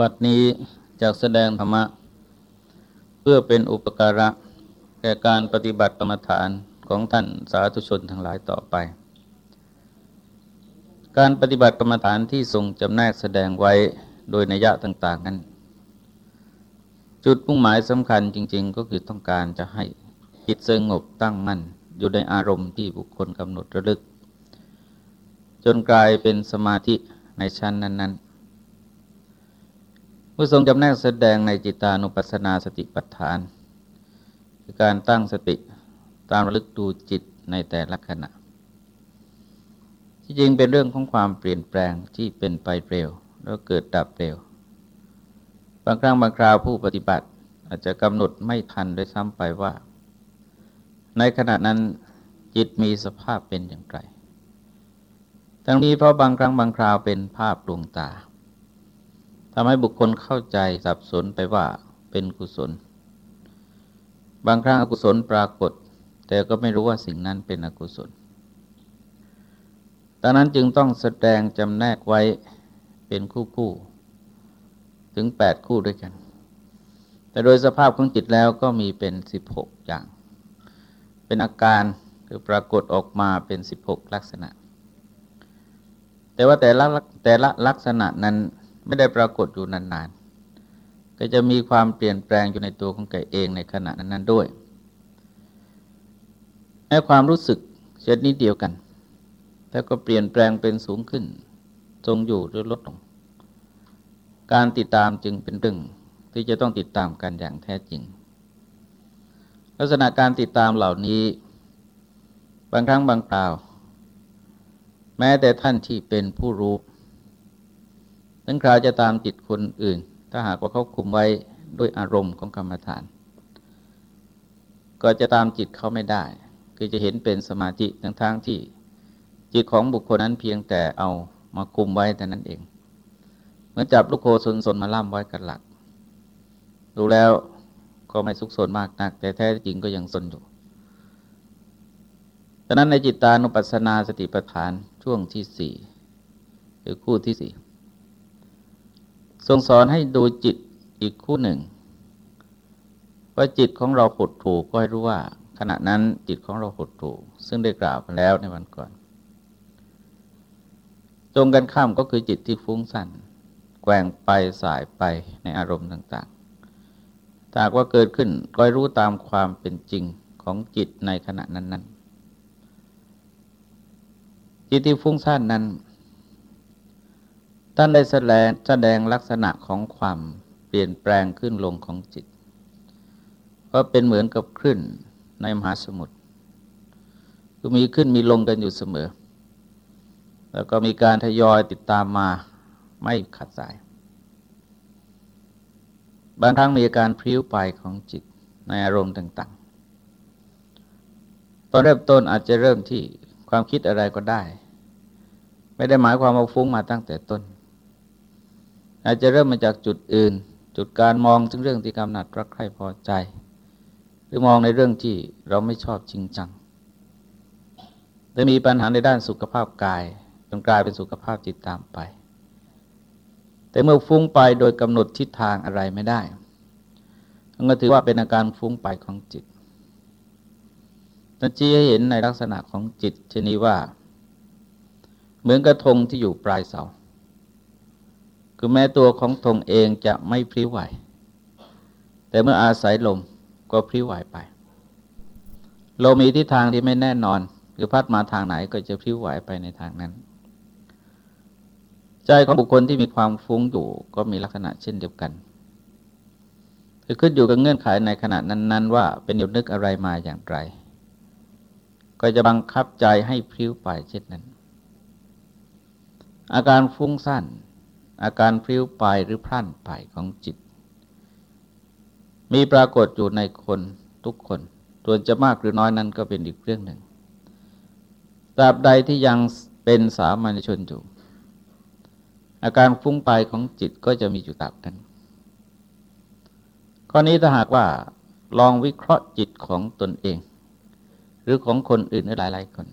วัดนี้จากแสดงธรรมะ เพื่อเป็นอุปการะ แก่การปฏิบัติกรรมฐานของท่านสาธุชนทั้งหลายต่อไป การปฏิบัติกรรมฐานที่ทรงจำแนกแสดงไว้โดยนัยะต่าง ๆ นั้น จุดมุ่งหมายสำคัญจริง ๆ ก็คือต้องการจะให้จิตสงบตั้งมั่นอยู่ในอารมณ์ที่บุคคลกำหนดระลึก จนกลายเป็นสมาธิในชั้นนั้น ๆ เมื่อทรงจำแนกแสดงในจิตานุปัสสนาสติปัฏฐาน คือการตั้งสติตามระลึกดูจิตในแต่ละขณะ ที่จริงเป็นเรื่องของความเปลี่ยนแปลงที่เป็นไปเร็ว แล้วเกิดดับเร็ว บางครั้งบางคราวผู้ปฏิบัติอาจจะกำหนดไม่ทันด้วยซ้ำไปว่า ในขณะนั้นจิตมีสภาพเป็นอย่างไรทั้งนี้เพราะบางครั้งบางคราวเป็นภาพดวงตา ทำให้บุคคลเข้าใจสับสนไปว่าเป็นกุศล บางครั้งอกุศลปรากฏ แต่ก็ไม่รู้ว่าสิ่งนั้นเป็นอกุศลดังนั้นจึงต้องแสดงจำแนกไว้เป็นคู่คู่ถึงแปดคู่ด้วยกัน แต่โดยสภาพของจิตแล้วก็มีเป็นสิบหกอย่าง เป็นอาการคือปรากฏออกมาเป็นสิบหกลักษณะ แต่ว่าแต่ละแต่ละลักษณะนั้น ไม่ได้ปรากฏอยู่นานๆ ก็จะมีความเปลี่ยนแปลงอยู่ในตัวของแกเองในขณะนั้นๆด้วยแม้ความรู้สึกเช่นนี้เดียวกัน แล้วก็เปลี่ยนแปลงเป็นสูงขึ้น ทรงอยู่หรือลดลง การติดตามจึงเป็นเรื่องที่จะต้องติดตามกันอย่างแท้จริง ลักษณะการติดตามเหล่านี้ บางครั้งบางคราว แม้แต่ท่านที่เป็นผู้รู้ นั้นคราวจะตามจิตคนอื่น ถ้าหากว่าเขาคุมไว้ด้วยอารมณ์ของกรรมฐาน ก็จะตามจิตเขาไม่ได้ คือจะเห็นเป็นสมาธิทั้งทางที่ จิตของบุคคลนั้นเพียงแต่เอามาคุมไว้แต่นั้นเองเหมือนจับลูกโคสนสนมาล่ำไว้กับหลัก ดูแล้วก็ไม่สุกสนมากนัก แต่แท้จริงก็ยังสนอยู่ดังนั้นในจิตตานุปัสสนาสติปัฏฐานช่วงที่สี่หรือคู่ที่สี่ ทรงสอนให้ดูจิตอีกคู่หนึ่งว่าจิตของเราหดถูกก็ให้รู้ว่า ขณะนั้นจิตของเราหดถูก ซึ่งได้กล่าวไปแล้วในวันก่อน ตรงกันข้ามก็คือจิตที่ฟุ้งซ่นแกว่งไปสายไปในอารมณ์ต่างๆถ้าว่าเกิดขึ้นก็รู้ตามความเป็นจริงของจิตในขณะนั้นๆ จิตที่ฟุ้งซ่านนั้น ท่านได้แสดงแสดงลักษณะของความเปลี่ยนแปลงขึ้นลงของจิต ก็เป็นเหมือนกับคลื่นในมหาสมุทรคือมีขึ้นมีลงกันอยู่เสมอ แล้วก็มีการทยอยติดตามมาไม่ขัดสาย บางครั้งมีอาการพลิ้วไปของจิตในอารมณ์ต่าง ๆ ตอนเริ่มต้นอาจจะเริ่มที่ความคิดอะไรก็ได้ ไม่ได้หมายความว่าฟุ้งมาตั้งแต่ต้น อาจจะเริ่มมาจากจุดอื่น จุดการมองถึงเรื่องที่กำหนัดรักใคร่พอใจ หรือมองในเรื่องที่เราไม่ชอบจริงจังแต่มีปัญหาในด้านสุขภาพกายจนกลายเป็นสุขภาพจิตตามไป แต่เมื่อฟุ้งไปโดยกำหนดทิศทางอะไรไม่ได้ก็ถือว่าเป็นอาการฟุ้งไปของจิตนั่นชี้ให้เห็นในลักษณะของจิตชนิดว่า เหมือนกระทงที่อยู่ปลายเสา คือแม้ตัวของธงเองจะไม่พลิ้วไหว แต่เมื่ออาศัยลมก็พลิ้วไหวไป ลมมีทิศทางที่ไม่แน่นอน คือพัดมาทางไหนก็จะพลิ้วไหวไปในทางนั้น ใจของบุคคลที่มีความฟุ้งอยู่ก็มีลักษณะเช่นเดียวกันคือขึ้นอยู่กับเงื่อนไขในขณะนั้น ๆ ว่าเป็นหยุดนึกอะไรมาอย่างไร ก็จะบังคับใจให้พลิ้วไปเช่นนั้น อาการฟุ้งซ่าน อาการพลิ้วไปหรือพลั่นไปของจิต มีปรากฏอยู่ในคนทุกคนส่วนจะมากหรือน้อยนั้นก็เป็นอีกเรื่องหนึ่งตราบใดที่ยังเป็นสามัญชนอยู่ อาการฟุ้งไปของจิตก็จะมีอยู่ตราบนั้น ข้อนี้ถ้าหากว่าลองวิเคราะห์จิตของตนเอง หรือของคนอื่นหลายๆคน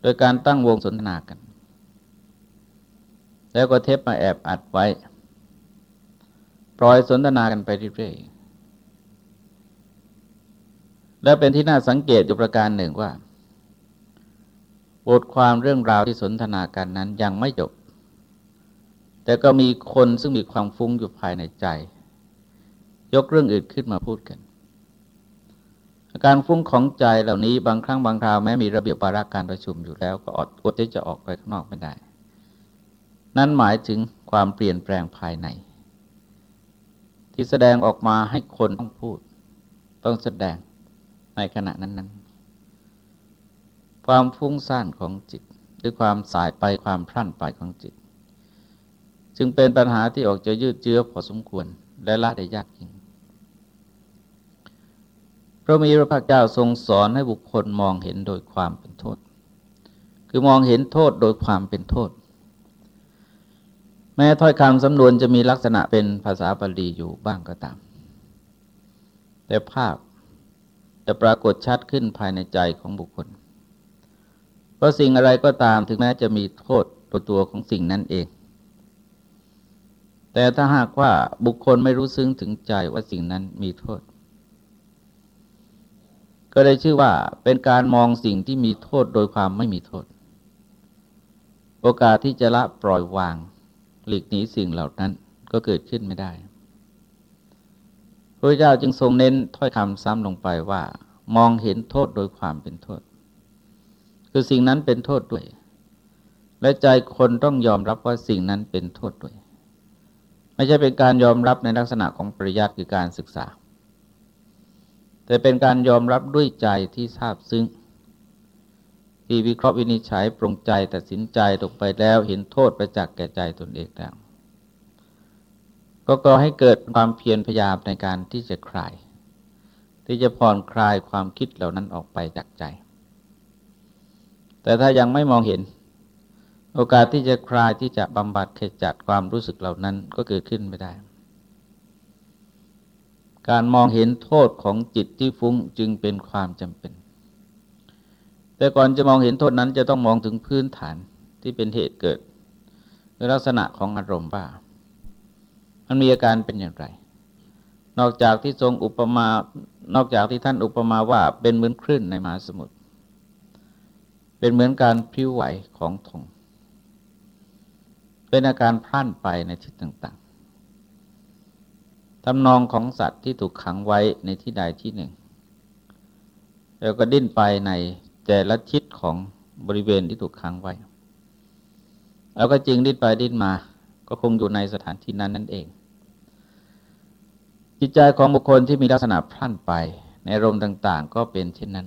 โดยการตั้งวงสนทนากัน แล้วก็เทปมาแอบอัดไว้ ปล่อยสนทนากันไปเรื่อยๆและเป็นที่น่าสังเกตอยู่ประการหนึ่งว่า บทความเรื่องราวที่สนทนากันนั้นยังไม่จบ แต่ก็มีคนซึ่งมีความฟุ้งอยู่ภายในใจ ยกเรื่องอื่นขึ้นมาพูดกันอาการฟุ้งของใจเหล่านี้บางครั้งบางคราวแม้มีระเบียบวาระการประชุมอยู่แล้วก็อดอดที่จะออกไปข้างนอกไม่ได้ นั่นหมายถึงความเปลี่ยนแปลงภายใน ที่แสดงออกมาให้คนต้องพูด ต้องแสดงในขณะนั้น ๆ ความฟุ้งซ่านของจิต หรือความสายไปความพรั่นไปของจิต จึงเป็นปัญหาที่ออกจะยืดเยื้อพอสมควรและละได้ยากจริงพระมีพระภาคเจ้าทรงสอนให้บุคคลมองเห็นโดยความเป็นโทษ คือมองเห็นโทษโดยความเป็นโทษ แม้ถ้อยคำสำนวนจะมีลักษณะเป็นภาษาบาลีอยู่บ้างก็ตาม แต่ภาพจะปรากฏชัดขึ้นภายในใจของบุคคล เพราะสิ่งอะไรก็ตามถึงแม้จะมีโทษตัวตัวของสิ่งนั้นเอง แต่ถ้าหากว่าบุคคลไม่รู้ซึ้งถึงใจว่าสิ่งนั้นมีโทษ ก็ได้ชื่อว่าเป็นการมองสิ่งที่มีโทษโดยความไม่มีโทษ โอกาสที่จะละปล่อยวาง หลีกหนีสิ่งเหล่านั้นก็เกิดขึ้นไม่ได้พระเจ้าจึงทรงเน้นถ้อยคำซ้ำลงไปว่า มองเห็นโทษโดยความเป็นโทษ คือสิ่งนั้นเป็นโทษด้วย และใจคนต้องยอมรับว่าสิ่งนั้นเป็นโทษด้วย ไม่ใช่เป็นการยอมรับในลักษณะของปริยัติคือการศึกษา แต่เป็นการยอมรับด้วยใจที่ทราบซึ้ง ที่วิเคราะห์วินิจฉัยปรงใจตัดสินใจตกไปแล้วเห็นโทษประจักษ์แก่ใจตนเองแล้วก็ก่อให้เกิดความเพียรพยายามในการที่จะคลาย ที่จะผ่อนคลายความคิดเหล่านั้นออกไปจากใจ แต่ถ้ายังไม่มองเห็น โอกาสที่จะคลายที่จะบำบัดขจัดความรู้สึกเหล่านั้นก็เกิดขึ้นไม่ได้ การมองเห็นโทษของจิตที่ฟุ้งจึงเป็นความจำเป็น แต่ก่อนจะมองเห็นโทษนั้นจะต้องมองถึงพื้นฐานที่เป็นเหตุเกิดในลักษณะของอารมณ์ว่า มันมีอาการเป็นอย่างไร นอกจากที่ทรงอุปมา นอกจากที่ท่านอุปมาว่าเป็นเหมือนคลื่นในมหาสมุทร เป็นเหมือนการพลิ้วไหวของธงเป็นอาการพลั่นไปในทิศต่างๆทำนองของสัตว์ที่ถูกขังไว้ในที่ใดที่หนึ่ง แล้วก็ดิ้นไปใน แต่ละทิศของบริเวณที่ถูกขังไว้ แล้วก็จริงดิ้นไปดิ้นมา ก็คงอยู่ในสถานที่นั้นนั่นเอง จิตใจของบุคคลที่มีลักษณะพลั่นไป ในอารมณ์ต่าง ๆ ก็เป็นเช่นนั้น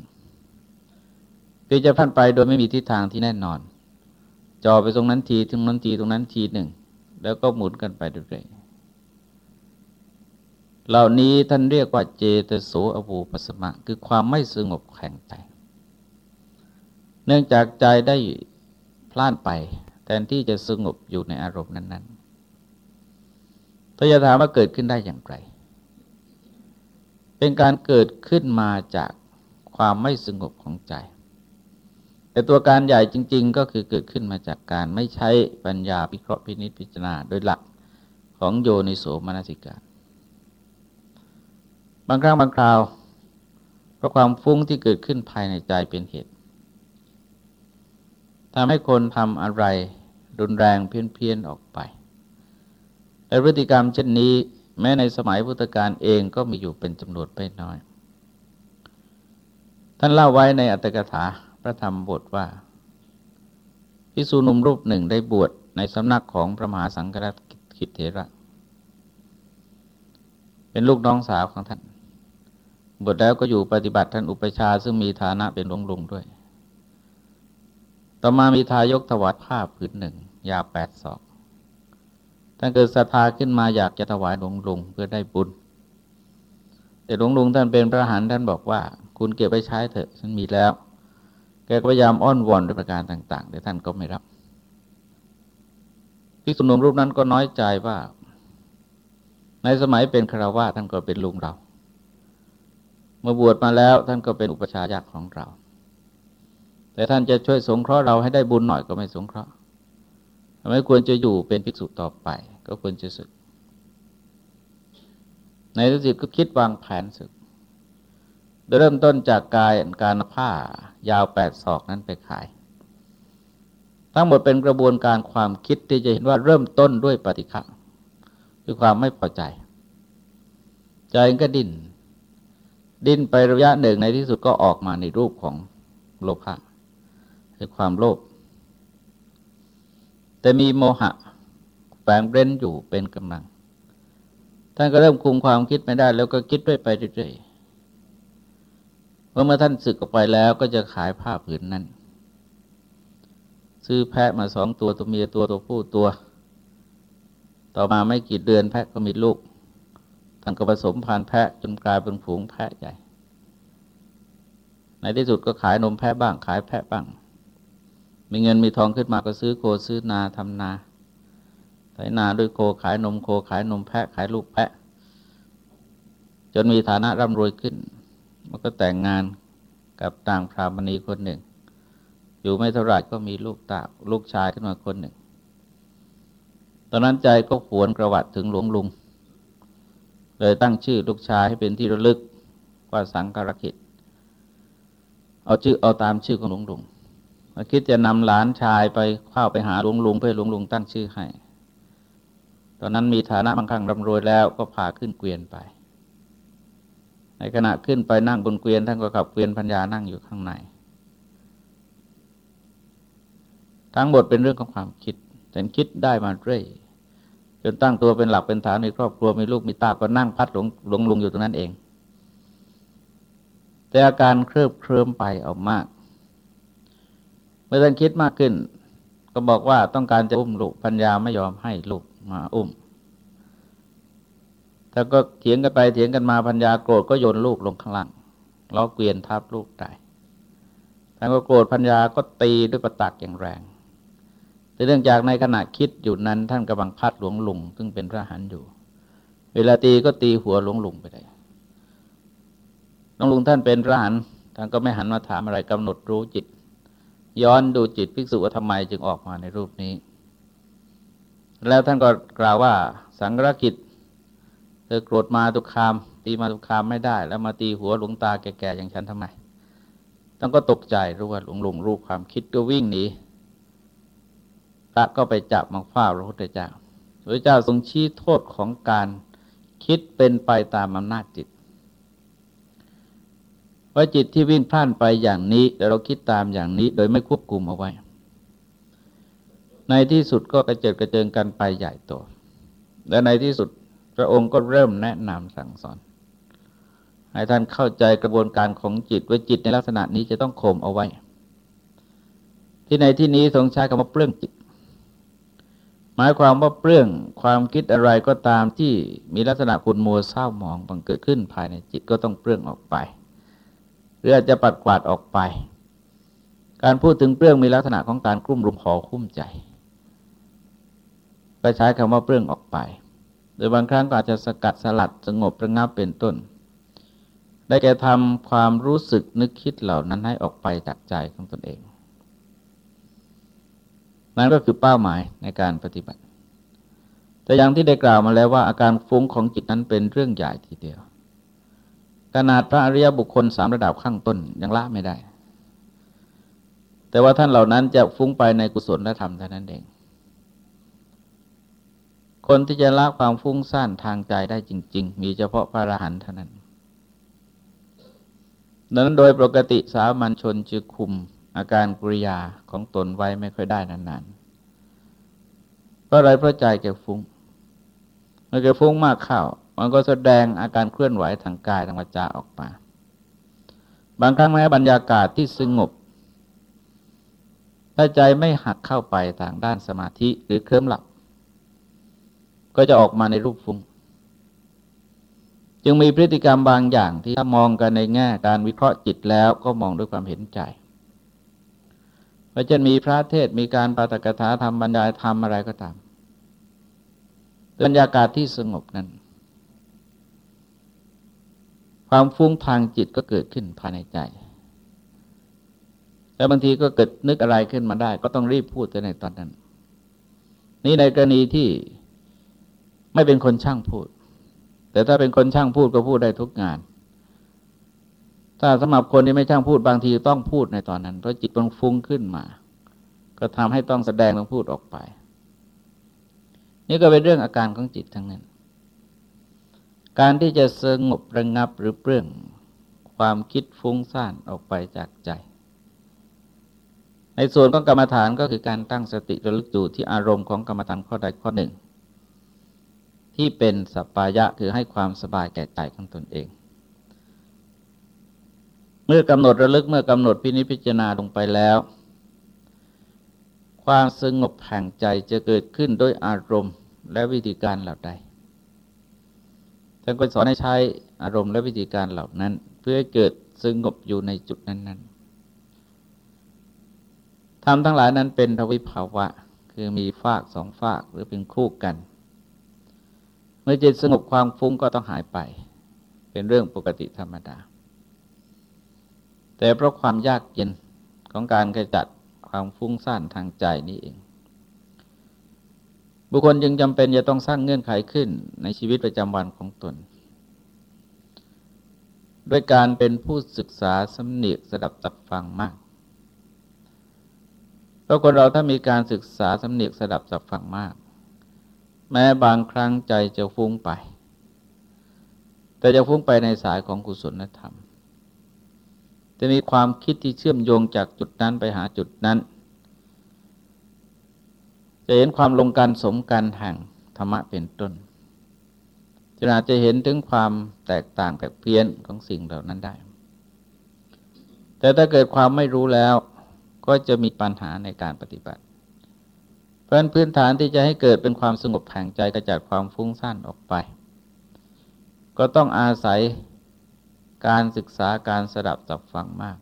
คือจะพลั่นไปโดยไม่มีทิศทางที่แน่นอน จอไปตรงนั้นทีถึงนั้นทีตรงนั้นทีหนึ่ง แล้วก็หมุนกันไปเรื่อยเหล่านี้ท่านเรียกว่าเจตโสอวูปสมะ คือความไม่สงบแข็งใจ เนื่องจากใจได้พลาดไป แทนที่จะสงบอยู่ในอารมณ์นั้นๆถ้าจะถามว่าเกิดขึ้นได้อย่างไร เป็นการเกิดขึ้นมาจากความไม่สงบของใจ แต่ตัวการใหญ่จริง ๆ ก็คือเกิดขึ้นมาจากการไม่ใช้ปัญญาพิเคราะห์พินิจพิจารณาโดยหลักของโยนิโสมนสิการ บางครั้งบางคราวเพราะความฟุ้งที่เกิดขึ้นภายในใจเป็นเหตุ ทำให้คนทำอะไรรุนแรงเพี้ยนเพียนออกไปแต่พฤติกรรมเช่นนี้ แม้ในสมัยพุทธกาลเองก็มีอยู่เป็นจำนวนไม่น้อย ท่านเล่าไว้ในอัตถกถาพระธรรมบทว่าพิสูนุมรูปหนึ่งได้บวชในสำนักของพระมหาสังฆราชกิจเถระ เป็นลูกน้องสาวของท่าน บวชแล้วก็อยู่ปฏิบัติท่านอุปชาซึ่งมีฐานะเป็นหลวงลุงด้วย ต่อมามีทายกถวายผ้าผืนหนึ่ง ยาวแปดศอกท่านเกิดศรัทธาขึ้นมาอยากจะถวายหลวงลุงเพื่อได้บุญ แต่หลวงลุงท่านเป็นพระหันท่านบอกว่า คุณเก็บไปใช้เถอะฉันมีแล้ว แกพยายามอ้อนวอนด้วยประการต่าง ๆ แต่ท่านก็ไม่รับพิสุนุมรูปนั้นก็น้อยใจว่า ในสมัยเป็นคราวาท่านก็เป็นลุงเรามื่อบวชมาแล้วท่านก็เป็นอุปชายะของเรา แต่ท่านจะช่วยสงเคราะห์เราให้ได้บุญหน่อยก็ไม่สงเคราะห์ไม่ควรจะอยู่เป็นภิกษุต่อไป ก็ควรจะสึก ในที่สุดก็คิดวางแผนสึกโดยเริ่มต้นจากกายการผ้ายาวแปดศอกนั้นไปขาย ทั้งหมดเป็นกระบวนการความคิดที่จะเห็นว่าเริ่มต้นด้วยปฏิฆะคือความไม่พอใจ ใจก็ดิน้น ดิ้นไประยะหนึ่งในที่สุดก็ออกมาในรูปของโลภะ คือความโลภแต่มีโมหะแฝงเร้นอยู่เป็นกำลัง ท่านก็เริ่มคุมความคิดไม่ได้ แล้วก็คิดด้วยไปเรื่อยๆเมื่อท่านสึกออกไปแล้วก็จะขายผ้าผืนนั้น ซื้อแพะมาสองตัวตัวเมียตัวตัวผู้ตัว ต่อมาไม่กี่เดือนแพะก็มีลูกท่านก็ผสมพันธุ์แพะจนกลายเป็นฝูงแพะใหญ่ ในที่สุดก็ขายนมแพะบ้าง ขายแพะบ้าง มีเงินมีทองขึ้นมาก็ซื้อโคซื้อนาทำนาไถนาด้วยโคขายนมโคขายนมแพะขายลูกแพะ จนมีฐานะร่ำรวยขึ้น มันก็แต่งงานกับต่างพรามณีคนหนึ่ง อยู่ไม่เท่าไหร่ก็มีลูกตาลูกชายขึ้นมาคนหนึ่ง ตอนนั้นใจก็ขวนกระวัดถึงหลวงลุง เลยตั้งชื่อลูกชายให้เป็นที่ระลึกว่าสังกรกิจเอาชื่อเอาตามชื่อของหลวงลุง คิดจะนำหลานชายไปเข้าไปหาหลวงลุงเพื่อหลวงลุงตั้งชื่อให้ ตอนนั้นมีฐานะบางครั้งร่ำรวยแล้วก็พาขึ้นเกวียนไป ในขณะขึ้นไปนั่งบนเกวียนท่านก็ขับเกวียนพัญญานั่งอยู่ข้างใน ทั้งหมดเป็นเรื่องของความคิดแต่คิดได้มาเรื่อยจนตั้งตัวเป็นหลักเป็นฐานในครอบครัวมีลูกมีตาก็นั่งพัดหลวงหลงลุงอยู่ตรงนั้นเอง แต่อาการเคลิบเคลิ้มไปออกมาก เมื่อท่านคิดมากขึ้น ก็บอกว่าต้องการจะอุ้มลูกปัญญาไม่ยอมให้ลูกมาอุ้มถ้าก็เถียงกันไปเถียงกันมาปัญญาโกรธก็โยนลูกลงข้างล่างล้อเกวียนทับลูกตายท่านก็โกรธปัญญาก็ตีด้วยประตักอย่างแรงแต่เนื่องจากในขณะคิดอยู่นั้น ท่านกำลังพัดหลวงลุงซึ่งเป็นพระหันอยู่ เวลาตีก็ตีหัวหลวงลุงไปได้หลวงลุงท่านเป็นพระหันท่านก็ไม่หันมาถามอะไรกำหนดรู้จิต ย้อนดูจิตภิกษุว่าทำไมจึงออกมาในรูปนี้ แล้วท่านก็กล่าวว่าสังกรกิจเธอโกรธมาตุคาม ตีมาตุคามไม่ได้ แล้วมาตีหัวหลวงตาแก่ๆอย่างฉันทำไมต้องก็ตกใจรู้ว่าหลวงลุงรู้ความคิดก็วิ่งหนีตะก็ไปจับมังฟ้าพระพุทธเจ้าพระเจ้าทรงชี้โทษของการคิดเป็นไปตามอำนาจจิต ว่าจิตที่วิ่งพล่านไปอย่างนี้แต่เราคิดตามอย่างนี้ โดยไม่ควบคุมเอาไว้ ในที่สุดก็กระเจิดกระเจิงกันไปใหญ่โตและในที่สุดพระองค์ก็เริ่มแนะนำสั่งสอน ให้ท่านเข้าใจกระบวนการของจิตว่าจิตในลักษณะนี้จะต้องข่มเอาไว้ ที่ในที่นี้ทรงใช้คำว่าเปลื้องจิต หมายความว่าเปลื้องความคิดอะไรก็ตามที่มีลักษณะขุนมัวเศร้าหมองบังเกิดขึ้นภายในจิตก็ต้องเปลื้องออกไป รืออาจจะปัดกวาดออกไป การพูดถึงเปลื้องมีลักษณะของการกลุ่มรุมห่อคุ้มใจก็ใช้คำว่าเปลื้องออกไป โดยบางครั้งก็อาจจะสกัดสลัดสงบระงับเป็นต้น ได้แก่ทำความรู้สึกนึกคิดเหล่านั้นให้ออกไปจากใจของตนเอง นั่นก็คือเป้าหมายในการปฏิบัติ แต่อย่างที่ได้กล่าวมาแล้วว่าอาการฟุ้งของจิตนั้นเป็นเรื่องใหญ่ทีเดียว ขนาดพระอริยบุคคลสามระดับข้างต้นยังละไม่ได้ แต่ว่าท่านเหล่านั้นจะฟุ้งไปในกุศลและธรรมเท่านั้นเอง คนที่จะละความฟุ้งซ่านทางใจได้จริง ๆ มีเฉพาะพระอรหันต์เท่านั้นดังนั้นโดยปกติสามัญชนจะคุมอาการกริยาของตนไว้ไม่ค่อยได้นานๆเพราะอะไรเพราะใจแกฟุ้งเมื่อแกฟุ้งมากเข้า มันก็แสดงอาการเคลื่อนไหวทางกายทางวาจาออกมา บางครั้งแม้บรรยากาศที่สงบถ้าใจไม่หักเข้าไปทางด้านสมาธิหรือเคลิ้มหลับ ก็จะออกมาในรูปฟุ้งจึงมีพฤติกรรมบางอย่างที่ถ้ามองกันในแง่การวิเคราะห์จิตแล้วก็มองด้วยความเห็นใจว่าจะมีพระเทศมีการปาตกถาทำบรรยายธรรมอะไรก็ตามบรรยากาศที่สงบนั้น ความฟุ้งทางจิตก็เกิดขึ้นภายในใจ แล้วบางทีก็เกิดนึกอะไรขึ้นมาได้ ก็ต้องรีบพูดในตอนนั้น นี่ในกรณีที่ไม่เป็นคนช่างพูด แต่ถ้าเป็นคนช่างพูดก็พูดได้ทุกงาน ถ้าสำหรับคนที่ไม่ช่างพูดบางทีต้องพูดในตอนนั้น เพราะจิตมันฟุ้งขึ้นมา ก็ทำให้ต้องแสดงต้องพูดออกไป นี่ก็เป็นเรื่องอาการของจิตทั้งนั้น การที่จะสงบระงงับหรือเปลื้องความคิดฟุ้งซ่านออกไปจากใจ ในส่วนของกรรมฐานก็คือการตั้งสติระลึกอยู่ที่อารมณ์ของกรรมฐานข้อใดข้อหนึ่ง ที่เป็นสัปปายะคือให้ความสบายแก่ใจของตนเอง เมื่อกำหนดระลึกเมื่อกำหนดพินิจพิจารณาลงไปแล้ว ความสงบแห่งใจจะเกิดขึ้นด้วยอารมณ์และวิธีการเหล่าใด ท่านก็สอนให้ใช้อารมณ์และวิธีการเหล่านั้น เพื่อเกิดสงบอยู่ในจุดนั้นๆธรรมทั้งหลายนั้นเป็นทวิภาวะ คือมีฝากสองฝากหรือเป็นคู่กัน เมื่อจิตสงบความฟุ้งก็ต้องหายไป เป็นเรื่องปกติธรรมดา แต่เพราะความยากเย็นของการกระจัดความฟุ้งซ่านทางใจนี้เอง บุคคลจึงจำเป็นจะต้องสร้างเงื่อนไขขึ้นในชีวิตประจำวันของตน ด้วยการเป็นผู้ศึกษาสำเนียกสดับตับฟังมากเพราะคนเราถ้ามีการศึกษาสำเนียกสดับสับฟังมาก แม้บางครั้งใจจะฟุ้งไป แต่จะฟุ้งไปในสายของกุศลธรรม จะมีความคิดที่เชื่อมโยงจากจุดนั้นไปหาจุดนั้น จะเห็นความลงการสมกันแห่งธรรมะเป็นต้นจะอาจจะเห็นถึงความแตกต่างแปลกเพี้ยนของสิ่งเหล่านั้นได้ แต่ถ้าเกิดความไม่รู้แล้วก็จะมีปัญหาในการปฏิบัติ เพราะพื้นฐานที่จะให้เกิดเป็นความสงบแห่งใจกระจัดความฟุ้งซ่านออกไป ก็ต้องอาศัยการศึกษาการสดับสับฟังมาก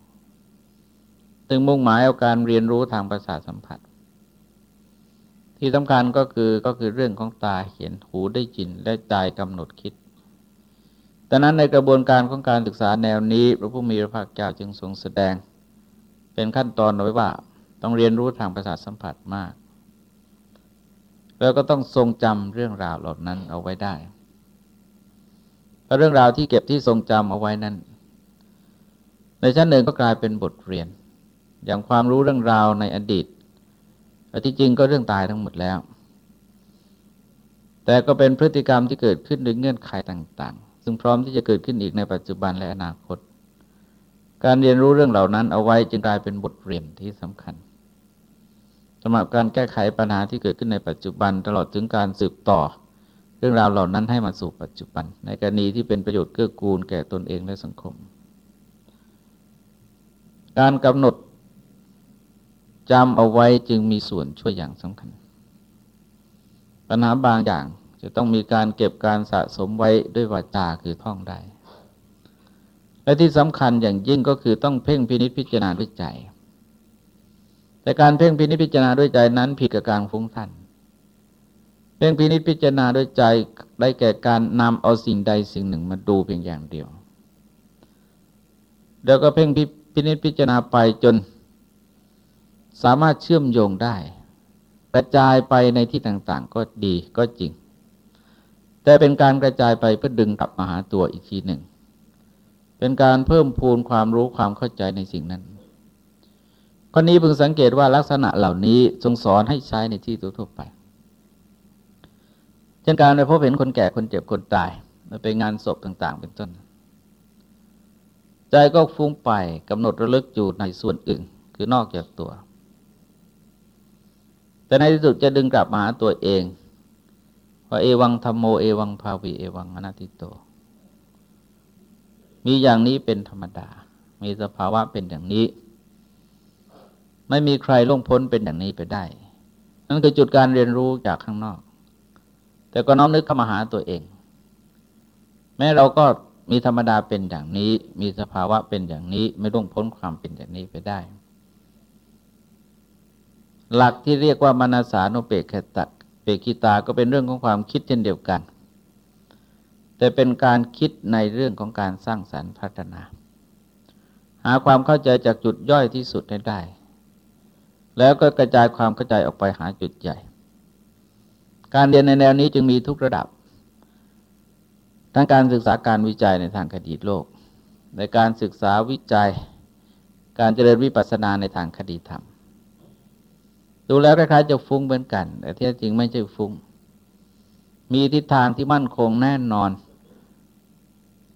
ถึงมุ่งหมายเอาการเรียนรู้ทางประสาทสัมผัส ที่สำคัญก็คือก็คือเรื่องของตาเห็นหูได้ยินและใจกำหนดคิดดังนั้นในกระบวนการของการศึกษาแนวนี้ พระผู้มีพระภาคเจ้าจึงทรงแสดง เป็นขั้นตอนไว้ว่า ต้องเรียนรู้ทางประสาทสัมผัสมาก แล้วก็ต้องทรงจำเรื่องราวเหล่านั้นเอาไว้ได้เพราะเรื่องราวที่เก็บที่ทรงจำเอาไว้นั้น ในชั้นหนึ่งก็กลายเป็นบทเรียน อย่างความรู้เรื่องราวในอดีต แต่ที่จริงก็เรื่องตายทั้งหมดแล้ว แต่ก็เป็นพฤติกรรมที่เกิดขึ้นด้วยเงื่อนไขต่างๆ ซึ่งพร้อมที่จะเกิดขึ้นอีกในปัจจุบันและอนาคต การเรียนรู้เรื่องเหล่านั้นเอาไว้จึงกลายเป็นบทเรียนที่สำคัญสำหรับการแก้ไขปัญหาที่เกิดขึ้นในปัจจุบัน ตลอดถึงการสืบต่อ เรื่องราวเหล่านั้นให้มาสู่ปัจจุบัน ในกรณีที่เป็นประโยชน์เกื้อกูลแก่ตนเองและสังคม การกำหนด จำเอาไว้จึงมีส่วนช่วยอย่างสำคัญ ปัญหาบางอย่างจะต้องมีการเก็บการสะสมไว้ด้วยวาจาคือท่องได้ และที่สำคัญอย่างยิ่งก็คือต้องเพ่งพินิจพิจารณาด้วยใจ แต่การเพ่งพินิจพิจารณาด้วยใจนั้นผิดกับการฟุ้งท่านเพ่งพินิจพิจารณาด้วยใจได้แก่การนำเอาสิ่งใดสิ่งหนึ่งมาดูเพียงอย่างเดียว แล้วก็เพ่งพินิจพิจารณาไปจน สามารถเชื่อมโยงได้กระจายไปในที่ต่างๆ ก็ดีก็จริง แต่เป็นการกระจายไปเพื่อดึงกลับมาหาตัวอีกทีหนึ่ง เป็นการเพิ่มพูนความรู้ความเข้าใจในสิ่งนั้นคนนี้เพิ่งสังเกตว่าลักษณะเหล่านี้ทรงสอนให้ใช้ในที่ทั่วไป เช่นการไปพบเห็นคนแก่คนเจ็บคนตายมาไปงานศพต่างๆ เป็นต้น ใจก็ฟุ้งไปกำหนดระลึกอยู่ในส่วนอื่น คือนอกจากตัว แต่ในที่สุดจะดึงกลับมาหาตัวเองว่าเอวังธรรมโมเอวังภาวีเอวังอนัติโต มีอย่างนี้เป็นธรรมดา มีสภาวะเป็นอย่างนี้ ไม่มีใครล่วงพ้นเป็นอย่างนี้ไปได้ นั่นคือจุดการเรียนรู้จากข้างนอก แต่ก็น้อมนึกเข้ามาหาตัวเอง แม้เราก็มีธรรมดาเป็นอย่างนี้ มีสภาวะเป็นอย่างนี้ ไม่ล่วงพ้นความเป็นอย่างนี้ไปได้ หลักที่เรียกว่ามานาสานุเปกขตะเปกิตาก็เป็นเรื่องของความคิดเช่นเดียวกัน แต่เป็นการคิดในเรื่องของการสร้างสรรค์พัฒนา หาความเข้าใจจากจุดย่อยที่สุดให้ได้ แล้วก็กระจายความเข้าใจออกไปหาจุดใหญ่ การเรียนในแนวนี้จึงมีทุกระดับ ทั้งการศึกษาการวิจัยในทางคดีโลก ในการศึกษาวิจัย การเจริญวิปัสสนาในทางคดีธรรม ดูแล้วคล้ายๆจะฟุ้งเหมือนกัน แต่ที่จริงไม่ใช่ฟุ้ง มีทิศทางที่มั่นคงแน่นอน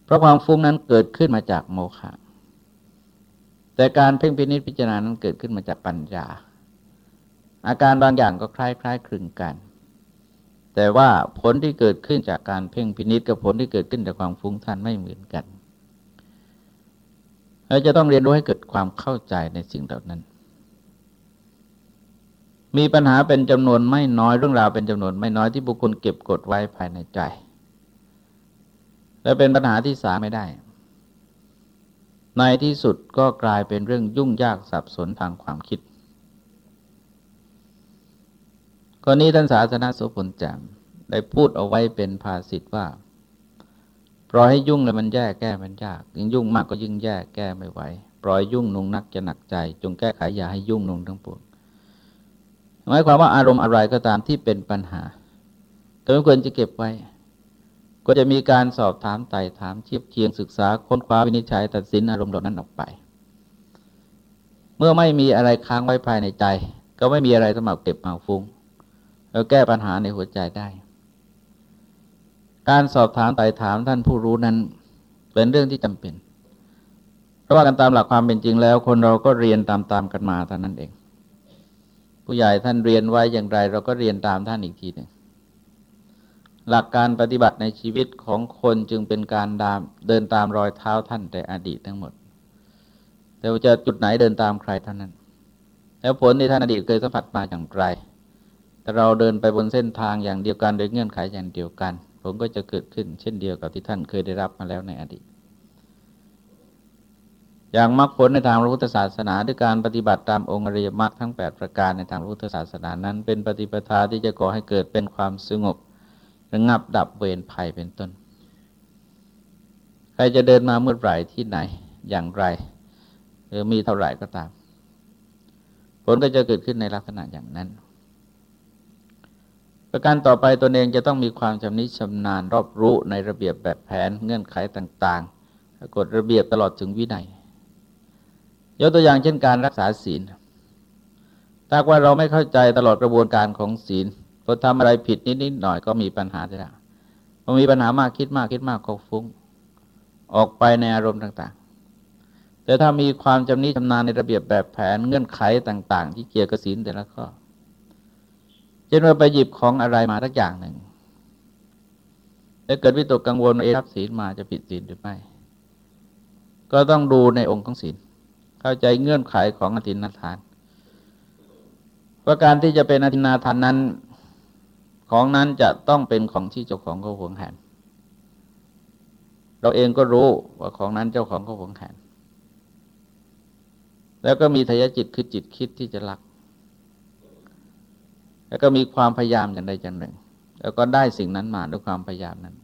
เพราะความฟุ้งนั้นเกิดขึ้นมาจากโมฆะแต่การเพ่งพินิจพิจารณานั้นเกิดขึ้นมาจากปัญญา อาการบางอย่างก็คล้ายๆคลึงกัน แต่ว่าผลที่เกิดขึ้นจากการเพ่งพินิษกับผลที่เกิดขึ้นจากความฟุ้งซ่านไม่เหมือนกันเราจะต้องเรียนรู้ให้เกิดความเข้าใจในสิ่งเหล่านั้น มีปัญหาเป็นจำนวนไม่น้อยเรื่องราวเป็นจำนวนไม่น้อยที่บุคคลเก็บกดไว้ภายในใจ และเป็นปัญหาที่สาไม่ได้ ในที่สุดก็กลายเป็นเรื่องยุ่งยากสับสนทางความคิดกรณีท่านสาธาสุผลจามได้พูดเอาไว้เป็นภาษิตว่าปล่อยให้ยุ่งเลยมันแย่แก้มันยากยิ่งยุ่งมากก็ยิ่งแย่แก้ไม่ไหวปล่อยยุ่งนุงนักจะหนักใจ จงแก้ไขอย่าให้ยุ่งนุงทั้งปวง หมายความว่าอารมณ์อะไรก็ตามที่เป็นปัญหาก็ไม่ควรจะเก็บไว้ ก็จะมีการสอบถามไต่ถามเทียบเคียงศึกษาค้นคว้าวินิจฉัยตัดสินอารมณ์เหล่านั้นออกไป เมื่อไม่มีอะไรค้างไว้ภายในใจ ก็ไม่มีอะไรสำหรับเก็บมาฟุ้งแล้วแก้ปัญหาในหัวใจได้ การสอบถามไต่ถามท่านผู้รู้นั้น เป็นเรื่องที่จำเป็นเพราะว่ากันตามหลักความเป็นจริงแล้ว คนเราก็เรียนตามๆกันมาเท่านั้นเอง ผู้ใหญ่ท่านเรียนไว้อย่างไร เราก็เรียนตามท่านอีกทีหนึ่งหลักการปฏิบัติในชีวิตของคนจึงเป็นการตามเดินตามรอยเท้าท่านแต่อดีตทั้งหมด แต่ว่าจะจุดไหนเดินตามใครเท่านั้น แล้วผลที่ท่านอดีตเคยสัมผัสมาอย่างไร แต่เราเดินไปบนเส้นทางอย่างเดียวกันโดยเงื่อนไขอย่างเดียวกันผมก็จะเกิดขึ้น เช่นเดียวกับที่ท่านเคยได้รับมาแล้วในอดีต อย่างมรรคผลในทางพระพุทธศาสนาด้วยการปฏิบัติตามองค์อริยมรรคทั้ง 8 ประการในทางพระพุทธศาสนานั้น เป็นปฏิปทาที่จะก่อให้เกิดเป็นความสงบระงับดับเวรภัยเป็นต้น ใครจะเดินมาเมื่อไหร่ที่ไหนอย่างไร หรือมีเท่าไหร่ก็ตาม ผลก็จะเกิดขึ้นในลักษณะอย่างนั้น ประการต่อไปตนเองจะต้องมีความชำนิชำนาญรอบรู้ในระเบียบแบบแผนเงื่อนไขต่าง ๆ กฎระเบียบตลอดถึงวินัย ยกตัวอย่างเช่นการรักษาศีลถ้าว่าเราไม่เข้าใจตลอดกระบวนการของศีลพอทำอะไรผิดนิดๆหน่อยก็มีปัญหาแล้วพอมีปัญหามากคิดมากคิดมากก็ฟุ้ง ออกไปในอารมณ์ต่าง ๆ แต่ถ้ามีความจำนิชำนาญในระเบียบแบบแผนเงื่อนไขต่าง ๆ ที่เกี่ยวกับศีลแต่ละข้อเช่นว่าไปหยิบของอะไรมาทักอย่างหนึ่งแล้วเกิดวิตกกังวลเอรับศีลมาจะผิดศีลหรือไม่ ก็ต้องดูในองค์ของศีล เข้าใจเงื่อนไขของอธินาทานว่าการที่จะเป็นอธินาทานนั้น ของนั้นจะต้องเป็นของที่เจ้าของเขาหวงแหนเราเองก็รู้ว่าของนั้นเจ้าของเขาหวงแหนแล้วก็มีทายจิตคือจิตคิดที่จะรัก แล้วก็มีความพยายามอย่างใดอย่างหนึ่ง แล้วก็ได้สิ่งนั้นมาด้วยความพยายามนั้น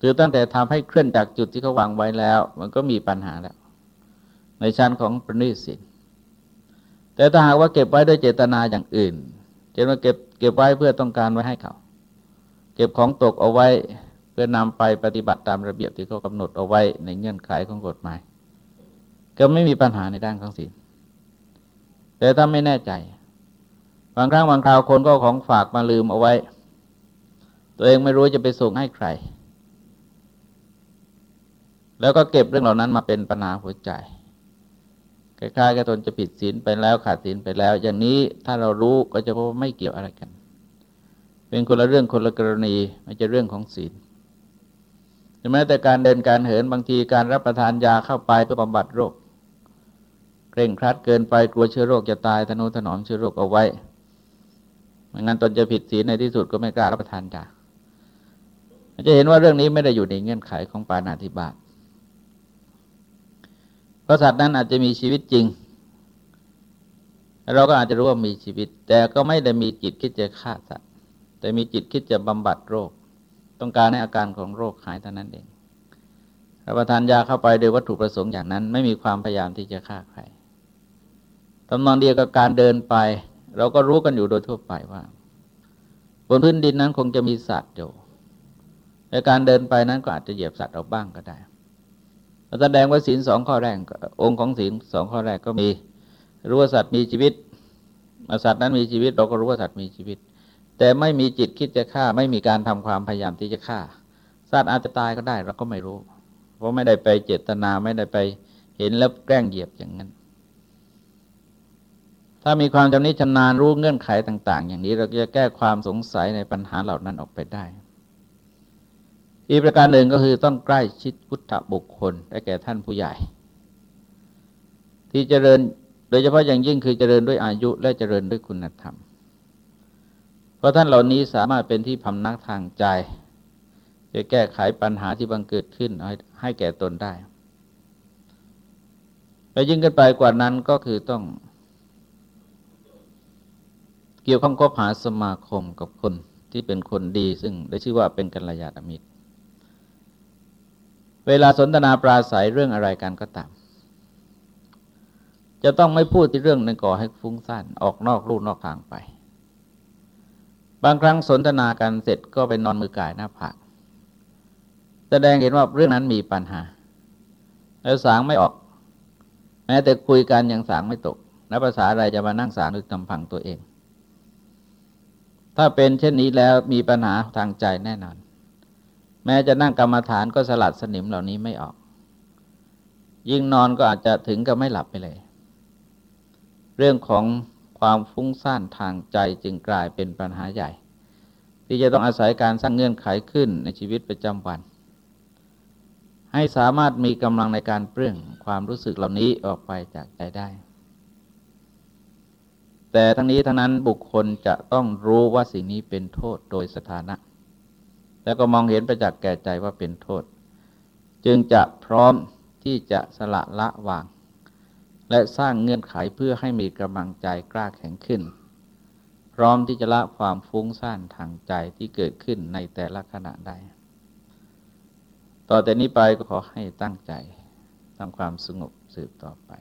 คือตั้งแต่ทำให้เคลื่อนจากจุดที่เขาวางไว้แล้ว มันก็มีปัญหาแล้ว ในชั้นของปณิสินแต่ถ้าหากว่าเก็บไว้ด้วยเจตนาอย่างอื่นเช่นว่าเก็บเก็บไว้เพื่อต้องการไว้ให้เขา เก็บของตกเอาไว้เพื่อนำไปปฏิบัติตามระเบียบที่เขากำหนดเอาไว้ในเงื่อนไขของกฎหมาย ก็ไม่มีปัญหาในด้านของศีลแต่ถ้าไม่แน่ใจ บางครั้งบางคราวคนก็ของฝากมาลืมเอาไว้ ตัวเองไม่รู้จะไปส่งให้ใคร แล้วก็เก็บเรื่องเหล่านั้นมาเป็นปัญหาหัวใจ คล้ายๆกับตนจะผิดศีลไปแล้วขาดศีลไปแล้ว อย่างนี้ถ้าเรารู้ก็จะพบว่าไม่เกี่ยวอะไรกัน เป็นคนละเรื่องคนละกรณีไม่ใช่เรื่องของศีลแม้แต่การเดินการเหินบางทีการรับประทานยาเข้าไปเพื่อบำบัดโรคเคร่งครัดเกินไปกลัวเชื้อโรคจะตายทนุถนอมเชื้อโรคเอาไว้ไม่งั้นตนจะผิดศีลในที่สุดก็ไม่กล้ารับประทานยาจะเห็นว่าเรื่องนี้ไม่ได้อยู่ในเงื่อนไขของปานาธิบาต ราะสัตว์นั้นอาจจะมีชีวิตจริง เราก็อาจจะรู้ว่ามีชีวิต แต่ก็ไม่ได้มีจิตคิดจะฆ่าสัตว์ แต่มีจิตคิดจะบำบัดโรค ต้องการให้อาการของโรคหายเท่านั้นเองรับประทานยาเข้าไปโดยวัตถุประสงค์อย่างนั้น ไม่มีความพยายามที่จะฆ่าใครตำนองเดียวกับการเดินไป เราก็รู้กันอยู่โดยทั่วไปว่า บนพื้นดินนั้นคงจะมีสัตว์อยู่ในการเดินไปนั้นก็อาจจะเหยียบสัตว์เอาบ้างก็ได้ แสดงว่าศีลสองข้อแรกองค์ของศีลสองข้อแรกก็มีรู้ว่าสัตว์มีชีวิตสัตว์นั้นมีชีวิต เราก็รู้ว่าสัตว์มีชีวิต แต่ไม่มีจิตคิดจะฆ่า ไม่มีการทำความพยายามที่จะฆ่า สัตว์อาจจะตายก็ได้ เราก็ไม่รู้ เพราะไม่ได้ไปเจตนาไม่ได้ไปเห็นแล้วแกล้งเหยียบอย่างนั้น ถ้ามีความจำนิชำนาญรู้เงื่อนไขต่าง ๆ อย่างนี้เราจะแก้ความสงสัยในปัญหาเหล่านั้นออกไปได้ อีกประการหนึ่งก็คือต้องใกล้ชิดพุทธบุคคลได้แก่ท่านผู้ใหญ่ ที่เจริญโดยเฉพาะอย่างยิ่งคือเจริญด้วยอายุและเจริญด้วยคุณธรรม เพราะท่านเหล่านี้สามารถเป็นที่พำนักทางใจจะแก้ไขปัญหาที่บังเกิดขึ้นให้แก่ตนได้ไปยิ่งขึ้นไปกว่านั้นก็คือต้อง เกี่ยวข้องคบหาสมาคมกับคนที่เป็นคนดี ซึ่งได้ชื่อว่าเป็นกัลยาณมิตร เวลาสนทนาปราศัยเรื่องอะไรกันก็ตาม จะต้องไม่พูดที่เรื่องในก่อให้ฟุ้งซ่านออกนอกลู่นอกทางไป บางครั้งสนทนากันเสร็จก็ไปนอนมือกายหน้าผากแสดงเห็นว่าเรื่องนั้นมีปัญหา แล้วสางไม่ออก แม้แต่คุยกันยังสางไม่ตกนับภาษาอะไรจะมานั่งสางหรือตำพังตัวเอง ถ้าเป็นเช่นนี้แล้วมีปัญหาทางใจแน่นอน ม้จะนั่งกรรมฐานก็สลัดสนิมเหล่านี้ไม่ออก ยิ่งนอนก็อาจจะถึงกับไม่หลับไปเลย เรื่องของความฟุ้งซ่านทางใจจึงกลายเป็นปัญหาใหญ่ ที่จะต้องอาศัยการสร้างเงื่อนไขขึ้นในชีวิตประจำวัน ให้สามารถมีกำลังในการเปลื้องความรู้สึกเหล่านี้ออกไปจากใจได้ แต่ทั้งนี้ทั้งนั้นบุคคลจะต้องรู้ว่าสิ่งนี้เป็นโทษโดยสถานะ แล้วก็มองเห็นประจักษ์แก่ใจว่าเป็นโทษ จึงจะพร้อมที่จะสละละวาง และสร้างเงื่อนไขเพื่อให้มีกำลังใจกล้าแข็งขึ้น พร้อมที่จะละความฟุ้งซ่านทางใจที่เกิดขึ้นในแต่ละขณะได้ต่อแต่นี้ไปก็ขอให้ตั้งใจทำความสงบสืบต่อไป